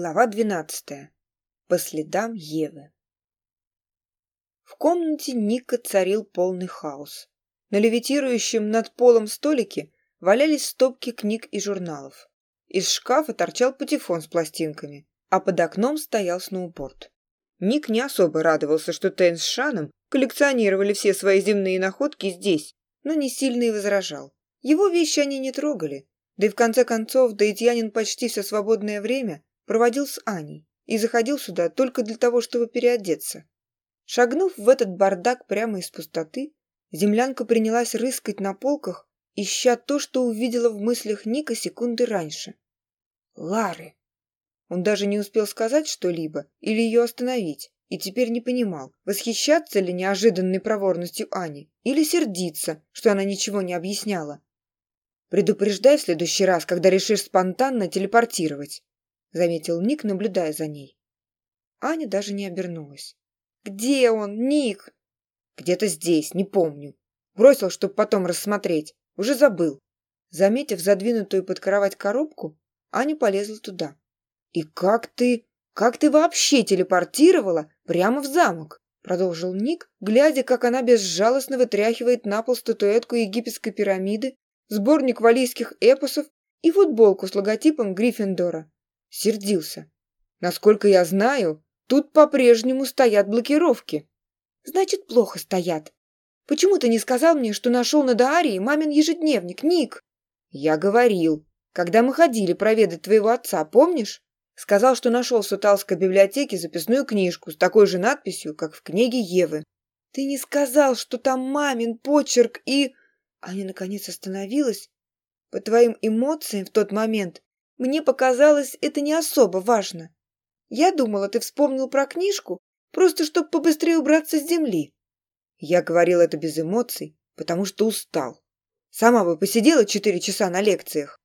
Глава 12. По следам Евы. В комнате Ника царил полный хаос. На левитирующем над полом столике валялись стопки книг и журналов. Из шкафа торчал патефон с пластинками, а под окном стоял сноуборд. Ник не особо радовался, что Тейн с Шаном коллекционировали все свои земные находки здесь, но не сильно и возражал. Его вещи они не трогали, да и в конце концов Даитьянин почти все свободное время – проводил с Аней и заходил сюда только для того, чтобы переодеться. Шагнув в этот бардак прямо из пустоты, землянка принялась рыскать на полках, ища то, что увидела в мыслях Ника секунды раньше. Лары! Он даже не успел сказать что-либо или ее остановить, и теперь не понимал, восхищаться ли неожиданной проворностью Ани или сердиться, что она ничего не объясняла. «Предупреждай в следующий раз, когда решишь спонтанно телепортировать», заметил Ник, наблюдая за ней. Аня даже не обернулась. «Где он, Ник?» «Где-то здесь, не помню. Бросил, чтобы потом рассмотреть. Уже забыл». Заметив задвинутую под кровать коробку, Аня полезла туда. «И как ты... как ты вообще телепортировала прямо в замок?» Продолжил Ник, глядя, как она безжалостно вытряхивает на пол статуэтку египетской пирамиды, сборник валийских эпосов и футболку с логотипом Гриффиндора сердился. Насколько я знаю, тут по-прежнему стоят блокировки. Значит, плохо стоят. Почему ты не сказал мне, что нашел на Даарии мамин ежедневник, Ник? Я говорил, когда мы ходили проведать твоего отца, помнишь? Сказал, что нашел в Суталской библиотеке записную книжку с такой же надписью, как в книге Евы. Ты не сказал, что там мамин почерк и... Аня наконец остановилась. По твоим эмоциям в тот момент мне показалось, это не особо важно. Я думала, ты вспомнил про книжку, просто чтобы побыстрее убраться с земли. Я говорил это без эмоций, потому что устал. Сама бы посидела четыре часа на лекциях.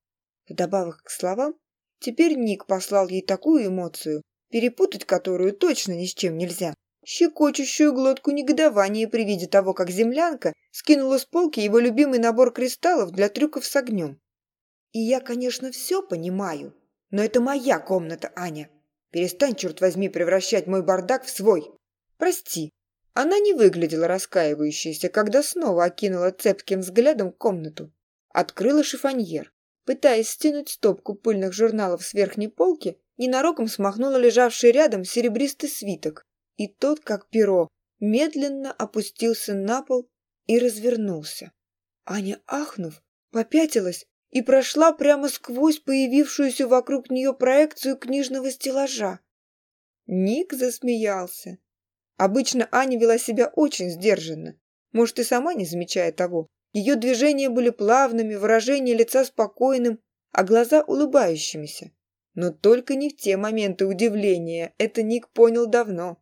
Вдобавок к словам, теперь Ник послал ей такую эмоцию, перепутать которую точно ни с чем нельзя. Щекочущую глотку негодования при виде того, как землянка скинула с полки его любимый набор кристаллов для трюков с огнем. И я, конечно, все понимаю, но это моя комната, Аня. Перестань, черт возьми, превращать мой бардак в свой. Прости. Она не выглядела раскаивающейся, когда снова окинула цепким взглядом комнату. Открыла шифоньер. Пытаясь стянуть стопку пыльных журналов с верхней полки, ненароком смахнула лежавший рядом серебристый свиток. И тот, как перо, медленно опустился на пол и развернулся. Аня, ахнув, попятилась, и прошла прямо сквозь появившуюся вокруг нее проекцию книжного стеллажа. Ник засмеялся. Обычно Аня вела себя очень сдержанно. Может, и сама не замечая того. Ее движения были плавными, выражение лица спокойным, а глаза улыбающимися. Но только не в те моменты удивления, это Ник понял давно.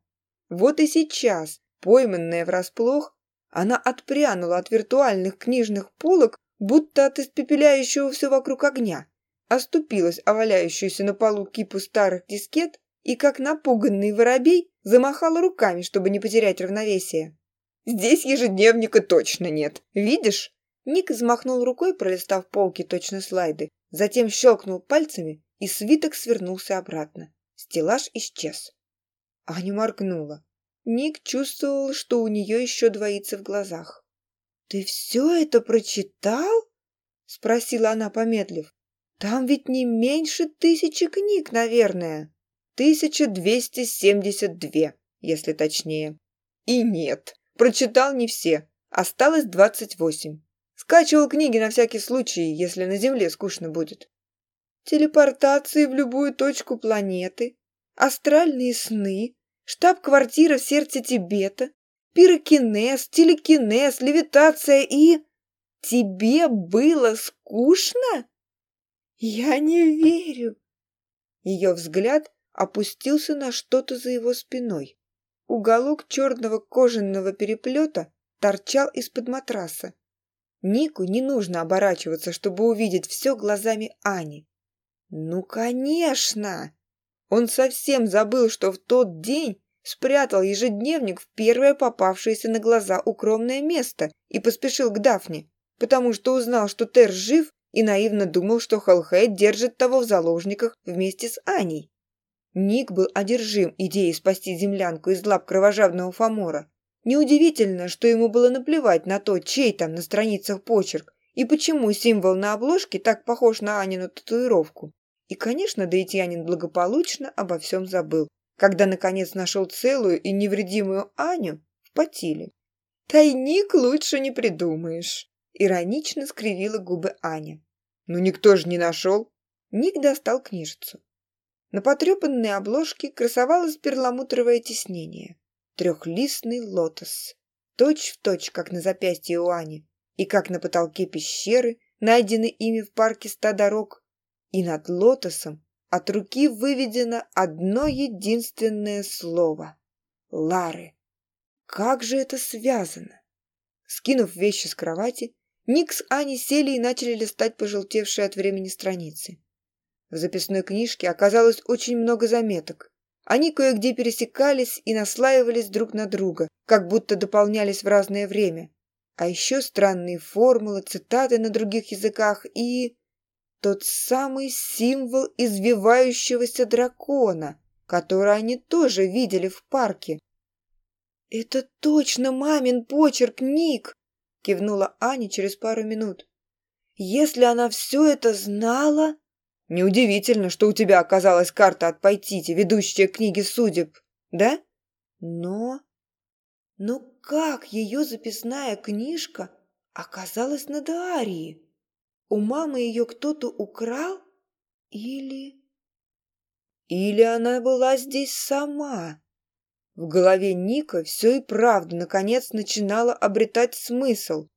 Вот и сейчас, пойманная врасплох, она отпрянула от виртуальных книжных полок будто от испепеляющего все вокруг огня, оступилась о валяющуюся на полу кипу старых дискет и, как напуганный воробей, замахала руками, чтобы не потерять равновесие. «Здесь ежедневника точно нет, видишь?» Ник взмахнул рукой, пролистав полки точно слайды, затем щелкнул пальцами, и свиток свернулся обратно. Стеллаж исчез. Аня моргнула. Ник чувствовал, что у нее еще двоится в глазах ты все это прочитал спросила она помедлив. Там ведь не меньше тысячи книг наверное. Тысяча двести семьдесят две если точнее и нет прочитал не все. Осталось двадцать восемь. Скачивал книги на всякий случай если на земле скучно будет. Телепортации в любую точку планеты. Астральные сны. Штаб-квартира в сердце Тибета, пирокинез, телекинез, левитация и... Тебе было скучно? Я не верю. Ее взгляд опустился на что-то за его спиной. Уголок черного кожаного переплета торчал из-под матраса. Нику не нужно оборачиваться, чтобы увидеть все глазами Ани. «Ну, конечно!» Он совсем забыл, что в тот день спрятал ежедневник в первое попавшееся на глаза укромное место и поспешил к Дафне, потому что узнал, что Тер жив и наивно думал, что Халхей держит того в заложниках вместе с Аней. Ник был одержим идеей спасти землянку из лап кровожадного Фомора. Неудивительно, что ему было наплевать на то, чей там на страницах почерк, и почему символ на обложке так похож на Анину татуировку. И, конечно, Даитьянин благополучно обо всем забыл, когда наконец нашел целую и невредимую Аню впотели. «Тайник лучше не придумаешь», — иронично скривила губы Аня. «Ну никто же не нашел». Ник достал книжицу. На потрепанной обложке красовалось перламутровое тиснение. Трехлистный лотос. Точь в точь, как на запястье у Ани, и как на потолке пещеры, найдены ими в парке ста дорог, и над лотосом от руки выведено одно единственное слово — «Лары». Как же это связано? Скинув вещи с кровати, Ник с Аней сели и начали листать пожелтевшие от времени страницы. В записной книжке оказалось очень много заметок. Они кое-где пересекались и наслаивались друг на друга, как будто дополнялись в разное время. А еще странные формулы, цитаты на других языках и тот самый символ извивающегося дракона, который они тоже видели в парке. «Это точно мамин почерк, Ник!» — кивнула Аня через пару минут. «Если она все это знала...» «Неудивительно, что у тебя оказалась карта от Пайтити, ведущая книги судеб, да?» «Но...» «Но как ее записная книжка оказалась на Дарии?» У мамы ее кто-то украл? Или... Или она была здесь сама? В голове Ника все и правда наконец начинало обретать смысл.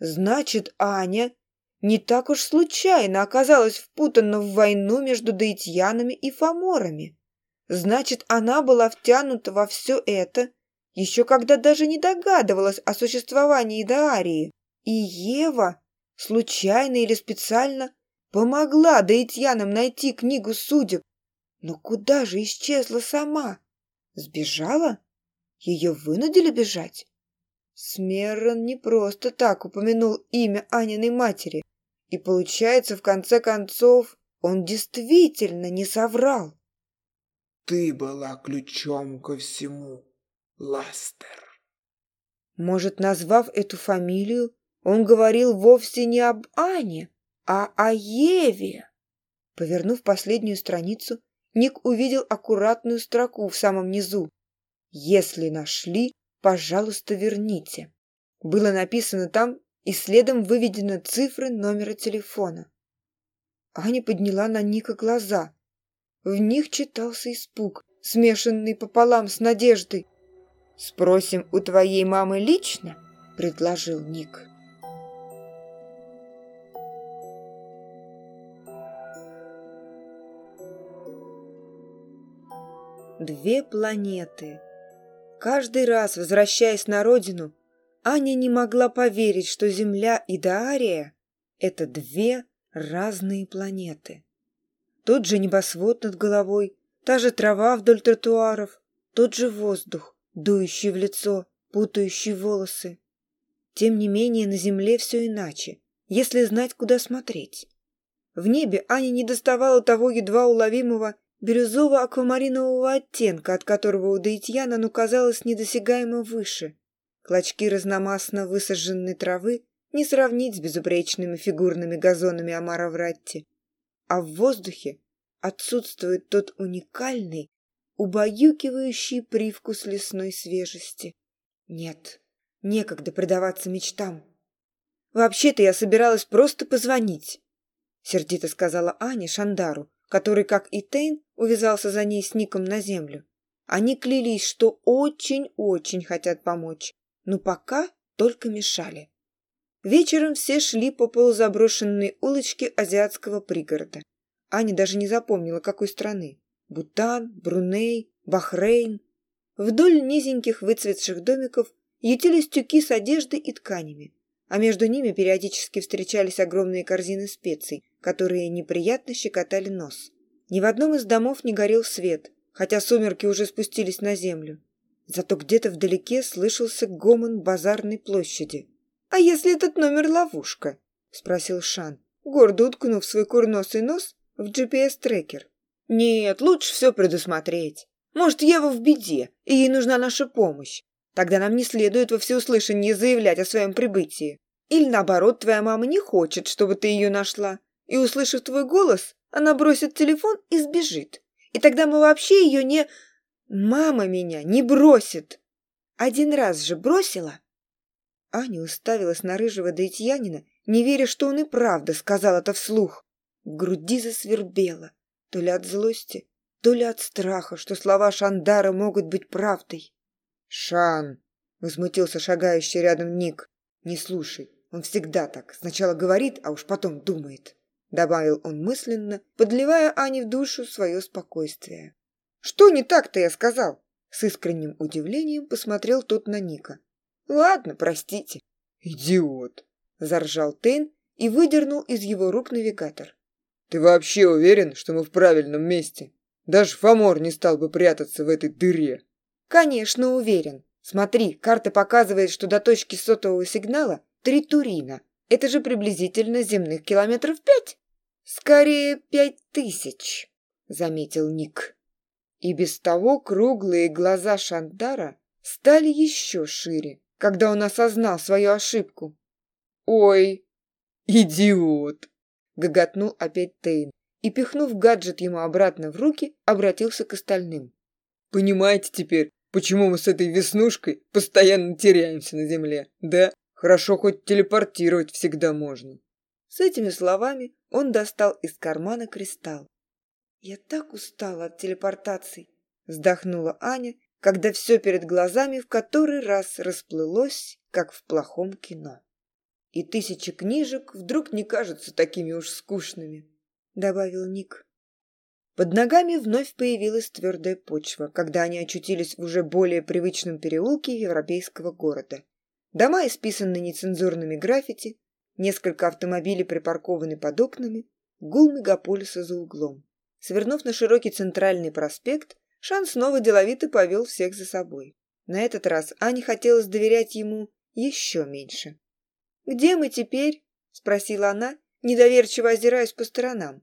Значит, Аня не так уж случайно оказалась впутана в войну между даитьянами и фаморами. Значит, она была втянута во все это, еще когда даже не догадывалась о существовании Даарии. И Ева случайно или специально, помогла даитянам найти книгу судеб. Но куда же исчезла сама? Сбежала? Ее вынудили бежать? Смерон не просто так упомянул имя Аниной матери. И получается, в конце концов, он действительно не соврал. Ты была ключом ко всему, Ластер. Может, назвав эту фамилию, он говорил вовсе не об Ане, а о Еве. Повернув последнюю страницу, Ник увидел аккуратную строку в самом низу. «Если нашли, пожалуйста, верните». Было написано там и следом выведены цифры номера телефона. Аня подняла на Ника глаза. В них читался испуг, смешанный пополам с надеждой. «Спросим у твоей мамы лично?» – предложил Ник. две планеты. Каждый раз, возвращаясь на родину, Аня не могла поверить, что Земля и Дария — это две разные планеты. Тот же небосвод над головой, та же трава вдоль тротуаров, тот же воздух, дующий в лицо, путающий волосы. Тем не менее, на Земле все иначе, если знать, куда смотреть. В небе Аня не доставала того едва уловимого бирюзово-аквамаринового оттенка, от которого у Даитьяна казалось недосягаемо выше. Клочки разномастно высаженной травы не сравнить с безупречными фигурными газонами Амара Вратти. А в воздухе отсутствует тот уникальный, убаюкивающий привкус лесной свежести. Нет, некогда предаваться мечтам. Вообще-то я собиралась просто позвонить, сердито сказала Аня Шандару, который, как и Тейн, увязался за ней с Ником на землю. Они клялись, что очень-очень хотят помочь, но пока только мешали. Вечером все шли по полузаброшенной улочке азиатского пригорода. Аня даже не запомнила, какой страны. Бутан, Бруней, Бахрейн. Вдоль низеньких выцветших домиков ютились тюки с одеждой и тканями, а между ними периодически встречались огромные корзины специй, которые неприятно щекотали нос. Ни в одном из домов не горел свет, хотя сумерки уже спустились на землю. Зато где-то вдалеке слышался гомон базарной площади. «А если этот номер ловушка?» — спросил Шан, гордо уткнув свой курносый нос в GPS-трекер. «Нет, лучше все предусмотреть. Может, Ева в беде, и ей нужна наша помощь. Тогда нам не следует во всеуслышание заявлять о своем прибытии. Или наоборот, твоя мама не хочет, чтобы ты ее нашла, и, услышав твой голос, она бросит телефон и сбежит. И тогда мы вообще ее не... Мама меня не бросит. Один раз же бросила. Аня уставилась на рыжего Даитьянина, не веря, что он и правда сказал это вслух. В груди засвербело, то ли от злости, то ли от страха, что слова Шандара могут быть правдой. «Шан!» — возмутился шагающий рядом Ник. «Не слушай, он всегда так. Сначала говорит, а уж потом думает» добавил он мысленно, подливая Ане в душу свое спокойствие. «Что не так-то я сказал?» С искренним удивлением посмотрел тот на Ника. «Ладно, простите». «Идиот!» – заржал Тейн и выдернул из его рук навигатор. «Ты вообще уверен, что мы в правильном месте? Даже Фомор не стал бы прятаться в этой дыре!» «Конечно, уверен. Смотри, карта показывает, что до точки сотового сигнала три Турина. Это же приблизительно земных километров пять!» Скорее пять тысяч, заметил Ник. И без того круглые глаза Шандара стали еще шире, когда он осознал свою ошибку. «Ой, идиот!» — гоготнул опять Тейн и, пихнув гаджет ему обратно в руки, обратился к остальным. «Понимаете теперь, почему мы с этой веснушкой постоянно теряемся на земле, да? Хорошо хоть телепортировать всегда можно». С этими словами он достал из кармана кристалл. «Я так устала от телепортаций!» – вздохнула Аня, когда все перед глазами в который раз расплылось, как в плохом кино. «И тысячи книжек вдруг не кажутся такими уж скучными», – добавил Ник. Под ногами вновь появилась твердая почва, когда они очутились в уже более привычном переулке европейского города. Дома исписаны нецензурными граффити, Несколько автомобилей припаркованы под окнами, гул мегаполиса за углом. Свернув на широкий центральный проспект, Шанс снова деловито повел всех за собой. На этот раз Ани хотелось доверять ему еще меньше. «Где мы теперь?» – спросила она, недоверчиво озираясь по сторонам.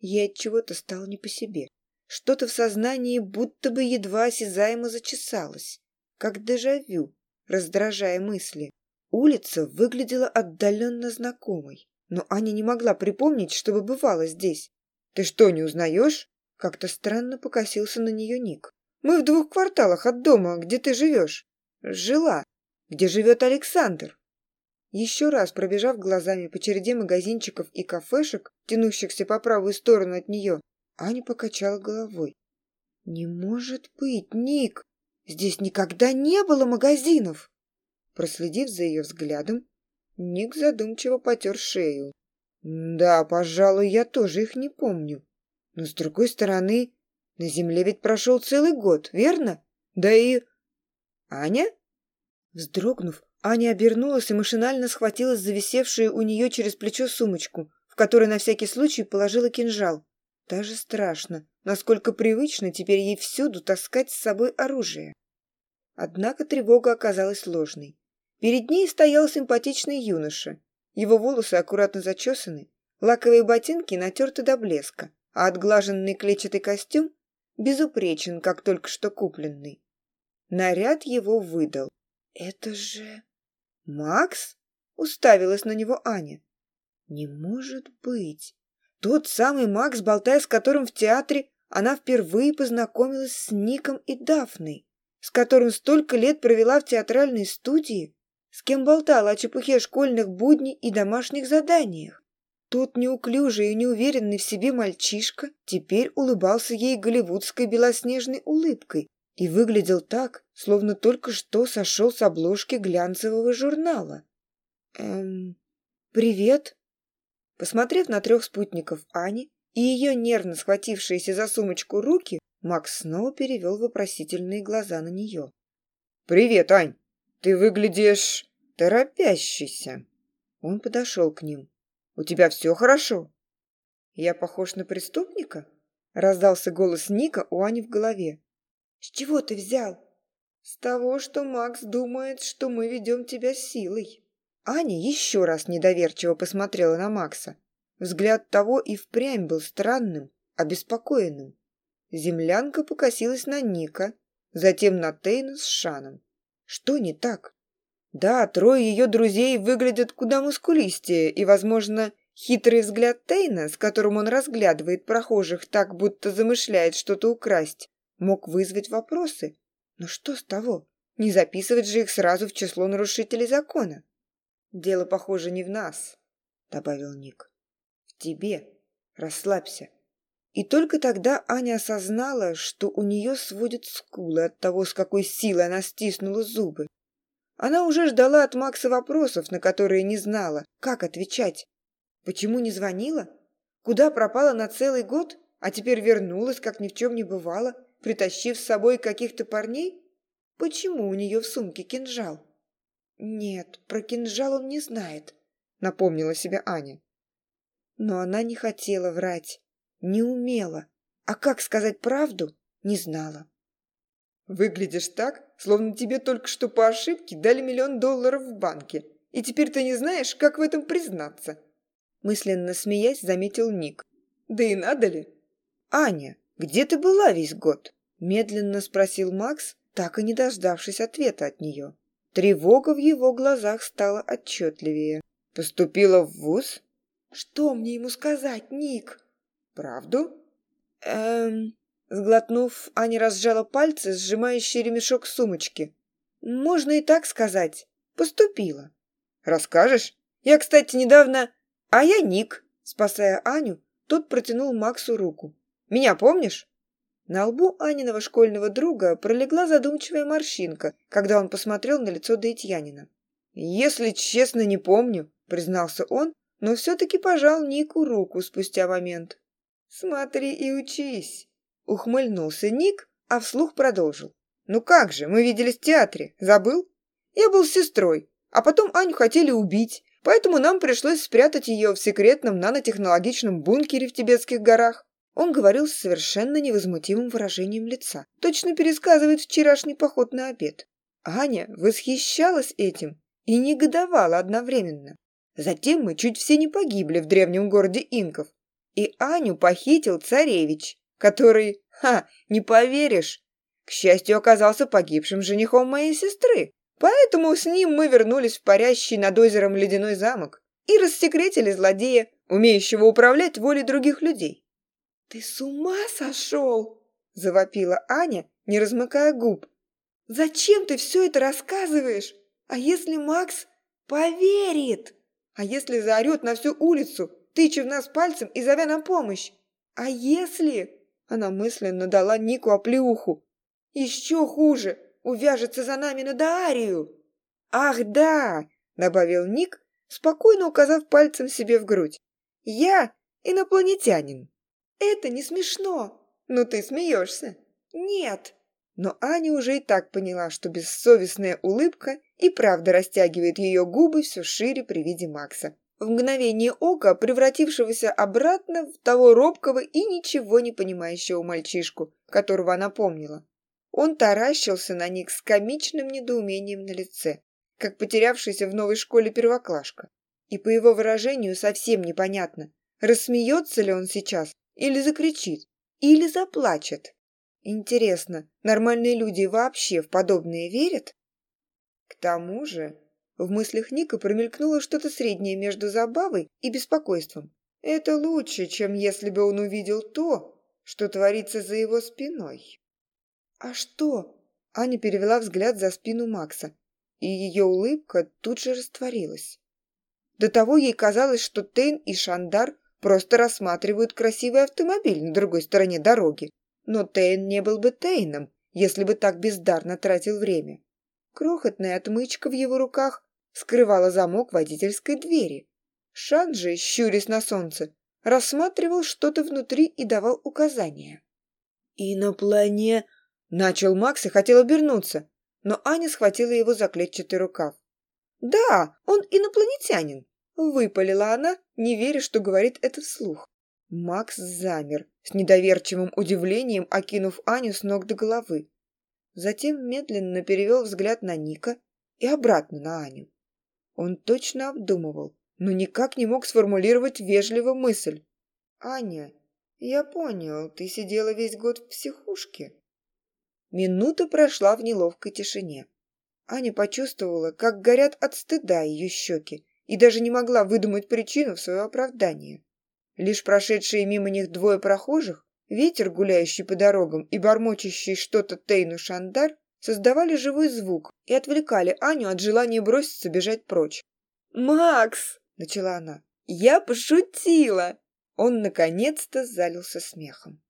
Ей от чего-то стал не по себе. Что-то в сознании будто бы едва осязаемо зачесалось, как дежавю, раздражая мысли. Улица выглядела отдаленно знакомой, но Аня не могла припомнить, чтобы бывало здесь. «Ты что, не узнаешь?» Как-то странно покосился на нее Ник. «Мы в двух кварталах от дома, где ты живешь. Жила. Где живет Александр?» Еще раз пробежав глазами по череде магазинчиков и кафешек, тянущихся по правую сторону от нее, Аня покачала головой. «Не может быть, Ник! Здесь никогда не было магазинов!» Проследив за ее взглядом, Ник задумчиво потер шею. «Да, пожалуй, я тоже их не помню. Но, с другой стороны, на Земле ведь прошел целый год, верно? Да и... Аня?» Вздрогнув, Аня обернулась и машинально схватилась за висевшую у нее через плечо сумочку, в которой на всякий случай положила кинжал. Даже страшно, насколько привычно теперь ей всюду таскать с собой оружие. Однако тревога оказалась ложной. Перед ней стоял симпатичный юноша. Его волосы аккуратно зачесаны, лаковые ботинки натерты до блеска, а отглаженный клетчатый костюм безупречен, как только что купленный. Наряд его выдал. «Это же...» «Макс?» — уставилась на него Аня. «Не может быть! Тот самый Макс, болтая с которым в театре, она впервые познакомилась с Ником и Дафной, с которым столько лет провела в театральной студии. С кем болтал о чепухе школьных будней и домашних заданиях. Тот неуклюжий и неуверенный в себе мальчишка теперь улыбался ей голливудской белоснежной улыбкой и выглядел так, словно только что сошел с обложки глянцевого журнала. «Эм, привет!» Посмотрев на трех спутников Ани и ее нервно схватившиеся за сумочку руки, Макс снова перевел вопросительные глаза на нее. «Привет, Ань!» ты выглядишь торопящийся. Он подошел к ним. У тебя все хорошо? Я похож на преступника? Раздался голос ника у ани в голове. С чего ты взял? С того что макс думает что мы ведем тебя силой. Аня еще раз недоверчиво посмотрела на макса. Взгляд того и впрямь был странным обеспокоенным. Землянка покосилась на ника затем на тейна с шаном. Что не так? Да, трое ее друзей выглядят куда мускулистее, и, возможно, хитрый взгляд Тейна, с которым он разглядывает прохожих так, будто замышляет что-то украсть, мог вызвать вопросы. Но что с того? Не записывать же их сразу в число нарушителей закона. «Дело, похоже, не в нас», — добавил Ник. «В тебе. Расслабься. И только тогда Аня осознала, что у нее сводит скулы от того, с какой силой она стиснула зубы. Она уже ждала от Макса вопросов, на которые не знала, как отвечать. Почему не звонила? Куда пропала на целый год, а теперь вернулась, как ни в чем не бывало, притащив с собой каких-то парней? Почему у нее в сумке кинжал? Нет, про кинжал он не знает, напомнила себе Аня. Но она не хотела врать не умела, а как сказать правду, не знала. Выглядишь так, словно тебе только что по ошибке дали миллион долларов в банке, и теперь ты не знаешь, как в этом признаться. Мысленно смеясь, заметил Ник. Да и надо ли? Аня, где ты была весь год? Медленно спросил Макс, так и не дождавшись ответа от нее. Тревога в его глазах стала отчетливее. Поступила в вуз? Что мне ему сказать, Ник? правду? Эм сглотнув аня разжала пальцы сжимающие ремешок сумочки. Можно и так сказать. Поступила. Расскажешь? Я кстати недавно а я ник спасая аню тот протянул максу руку. Меня помнишь? На лбу аниного школьного друга пролегла задумчивая морщинка когда он посмотрел на лицо даитьянина если честно не помню признался он но все таки пожал нику руку спустя момент. «Смотри и учись!» — ухмыльнулся Ник, а вслух продолжил. «Ну как же, мы виделись в театре, забыл? Я был с сестрой, а потом Аню хотели убить, поэтому нам пришлось спрятать ее в секретном нанотехнологичном бункере в Тибетских горах». Он говорил с совершенно невозмутимым выражением лица. Точно пересказывает вчерашний поход на обед. Аня восхищалась этим и негодовала одновременно. Затем мы чуть все не погибли в древнем городе инков, и Аню похитил царевич, который, ха, не поверишь, к счастью, оказался погибшим женихом моей сестры. Поэтому с ним мы вернулись в парящий над озером ледяной замок и рассекретили злодея, умеющего управлять волей других людей. «Ты с ума сошел!» – завопила Аня, не размыкая губ. «Зачем ты все это рассказываешь? А если Макс поверит? А если заорет на всю улицу? тыча нас пальцем и зовя на помощь. А если...» Она мысленно дала Нику оплеуху. «Еще хуже! Увяжется за нами на Даарию!» «Ах, да!» — добавил Ник, спокойно указав пальцем себе в грудь. «Я инопланетянин!» «Это не смешно!» «Ну ты смеешься!» «Нет!» Но Аня уже и так поняла, что бессовестная улыбка и правда растягивает ее губы все шире при виде Макса в мгновение ока превратившегося обратно в того робкого и ничего не понимающего мальчишку, которого она помнила. Он таращился на них с комичным недоумением на лице, как потерявшийся в новой школе первоклашка. И по его выражению совсем непонятно, рассмеется ли он сейчас, или закричит, или заплачет. Интересно, нормальные люди вообще в подобное верят? К тому же в мыслях Ника промелькнуло что-то среднее между забавой и беспокойством. Это лучше, чем если бы он увидел то, что творится за его спиной. «А что?» Аня перевела взгляд за спину Макса, и ее улыбка тут же растворилась. До того ей казалось, что Тейн и Шандар просто рассматривают красивый автомобиль на другой стороне дороги. Но Тейн не был бы Тейном, если бы так бездарно тратил время. Крохотная отмычка в его руках скрывала замок водительской двери. Шанджи, щурясь на солнце, рассматривал что-то внутри и давал указания. «Иноплане...» — начал Макс и хотел обернуться, но Аня схватила его за клетчатый рукав. «Да, он инопланетянин!» — выпалила она, не веря, что говорит это вслух. Макс замер, с недоверчивым удивлением окинув Аню с ног до головы. Затем медленно перевел взгляд на Ника и обратно на Аню. Он точно обдумывал, но никак не мог сформулировать вежливую мысль. «Аня, я понял, ты сидела весь год в психушке». Минута прошла в неловкой тишине. Аня почувствовала, как горят от стыда ее щеки, и даже не могла выдумать причину в свое оправдание. Лишь прошедшие мимо них двое прохожих, ветер, гуляющий по дорогам и бормочащий что-то Тейну Шандар, создавали живой звук и отвлекали Аню от желания броситься бежать прочь. «Макс!» – начала она. «Я пошутила!» Он наконец-то залился смехом.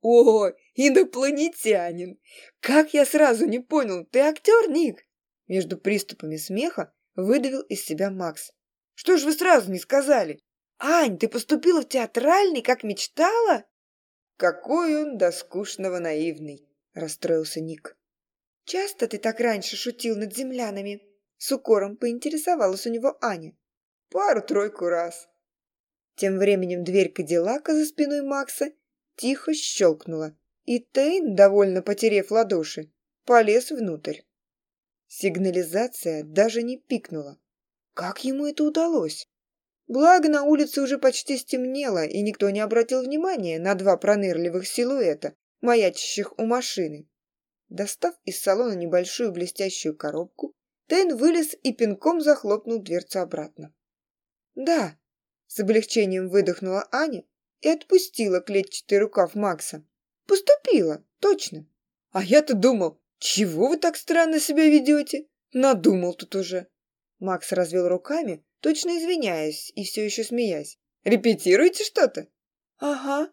«О, инопланетянин! Как я сразу не понял, ты актер, Ник?» Между приступами смеха выдавил из себя Макс. «Что ж вы сразу не сказали? Ань, ты поступила в театральный, как мечтала?» «Какой он до скучного наивный!» – расстроился Ник. Часто ты так раньше шутил над землянами? С укором поинтересовалась у него Аня. Пару-тройку раз. Тем временем дверь Кадиллака за спиной Макса тихо щелкнула, и Тейн, довольно потерев ладоши, полез внутрь. Сигнализация даже не пикнула. Как ему это удалось? Благо, на улице уже почти стемнело, и никто не обратил внимания на два пронырливых силуэта, маячащих у машины. Достав из салона небольшую блестящую коробку, Тейн вылез и пинком захлопнул дверцу обратно. «Да», — с облегчением выдохнула Аня и отпустила клетчатый рукав Макса. «Поступила, точно». «А я-то думал, чего вы так странно себя ведете? Надумал тут уже». Макс развел руками, точно извиняясь и все еще смеясь. «Репетируете что-то?» «Ага».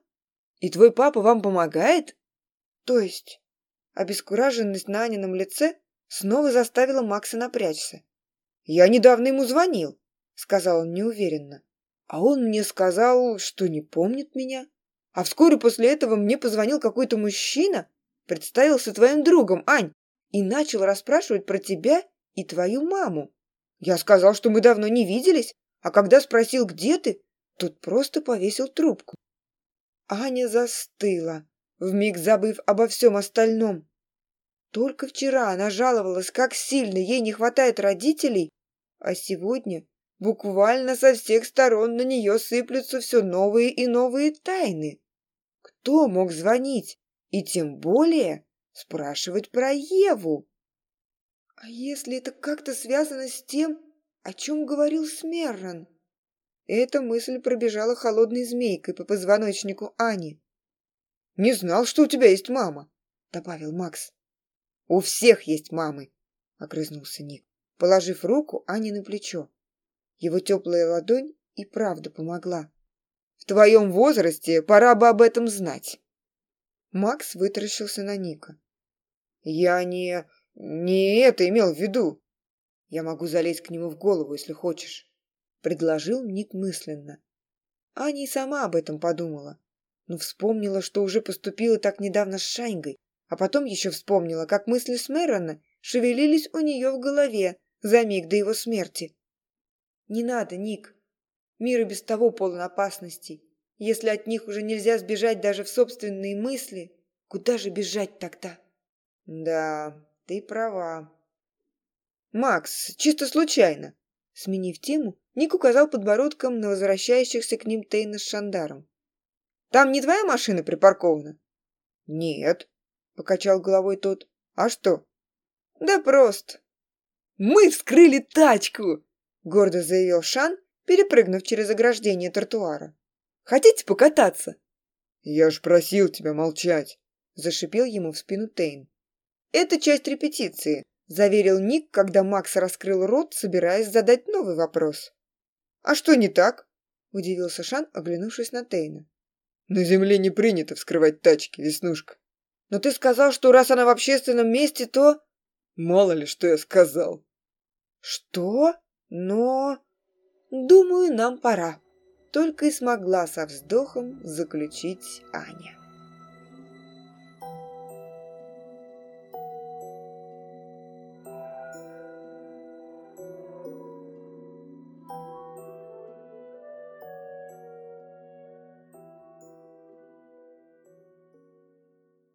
«И твой папа вам помогает?» «То есть?» обескураженность на Анином лице снова заставила Макса напрячься. «Я недавно ему звонил», — сказал он неуверенно. «А он мне сказал, что не помнит меня. А вскоре после этого мне позвонил какой-то мужчина, представился твоим другом, Ань, и начал расспрашивать про тебя и твою маму. Я сказал, что мы давно не виделись, а когда спросил, где ты, тут просто повесил трубку». Аня застыла, вмиг забыв обо всем остальном. Только вчера она жаловалась, как сильно ей не хватает родителей, а сегодня буквально со всех сторон на нее сыплются все новые и новые тайны. Кто мог звонить и тем более спрашивать про Еву? А если это как-то связано с тем, о чем говорил Смеррон? Эта мысль пробежала холодной змейкой по позвоночнику Ани. «Не знал, что у тебя есть мама», — добавил Макс у всех есть мамы огрызнулся ник положив руку ане на плечо. Его теплая ладонь и правда помогла. В твоем возрасте пора бы об этом знать. Макс вытаращился на ника. Я не не это имел в виду. Я могу залезть к нему в голову если хочешь предложил ник мысленно. Аня и сама об этом подумала но вспомнила что уже поступила так недавно с шаньгой а потом еще вспомнила, как мысли Смэрона шевелились у нее в голове за миг до его смерти. «Не надо, Ник. Мир и без того полон опасностей. Если от них уже нельзя сбежать даже в собственные мысли, куда же бежать тогда?» «Да, ты права». «Макс, чисто случайно!» Сменив тему, Ник указал подбородком на возвращающихся к ним Тейна с Шандаром. «Там не твоя машина припаркована?» «Нет», покачал головой тот. А что? Да просто. Мы вскрыли тачку, гордо заявил Шан, перепрыгнув через ограждение тротуара. Хотите покататься? Я ж просил тебя молчать, зашипел ему в спину Тейн. Это часть репетиции, заверил Ник, когда Макс раскрыл рот, собираясь задать новый вопрос. А что не так? удивился Шан, оглянувшись на Тейна. На земле не принято вскрывать тачки, Веснушка. Но ты сказал, что раз она в общественном месте, то... Мало ли, что я сказал. Что? Но... Думаю, нам пора. Только и смогла со вздохом заключить Аня.